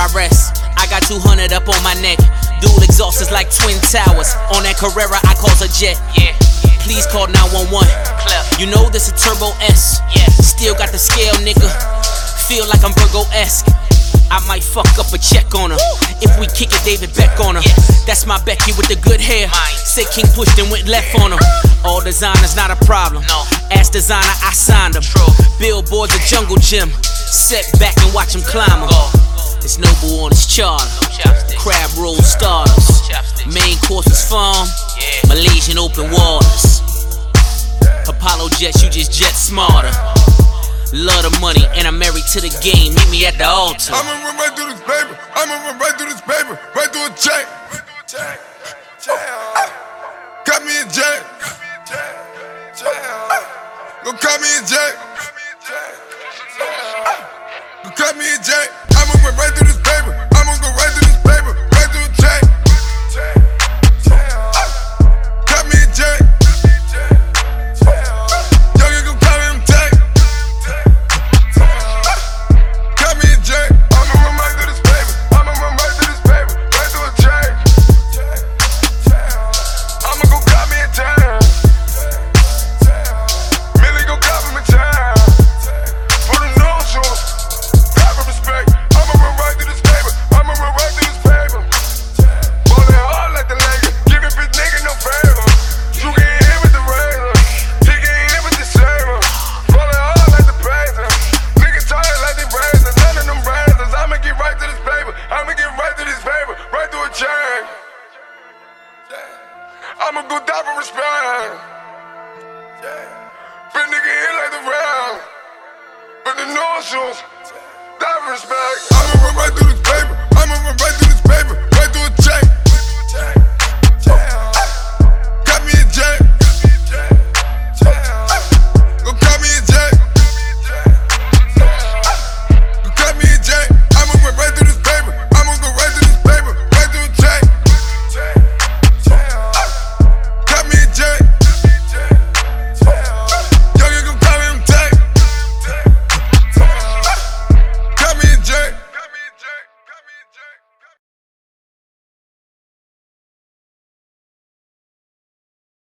I rest. I got 200 up on my neck. Dual exhaust is like twin towers. On that Carrera, I cause a jet. Yeah. Please call 911. You know this a turbo S. Yeah. Still got the scale, nigga. Feel like I'm Virgo esque. I might fuck up a check on her. If we kick it, David Beck on her. That's my Becky with the good hair. Say King pushed and went left on her. All designers not a problem. No. Ask designer, I signed him. Billboard's a jungle gym. Set back and watch him climb. It's Noble on his charter. Crab roll starters. Main course is farm. Malaysian open waters. Apollo jets, you just jet smarter. Love the money, and I'm married to the game. Meet me at the altar. I'ma run right through this paper. I'ma run right through this paper. Right through a check. Got me a jet. Go got me a jet. Go got me a jet. Right through this I'ma go die for respect. Yeah. Been nigga here like the round. But the nostrils, die for respect. I'ma run right through this paper. I'ma run right through this paper.